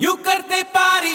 You करते पारी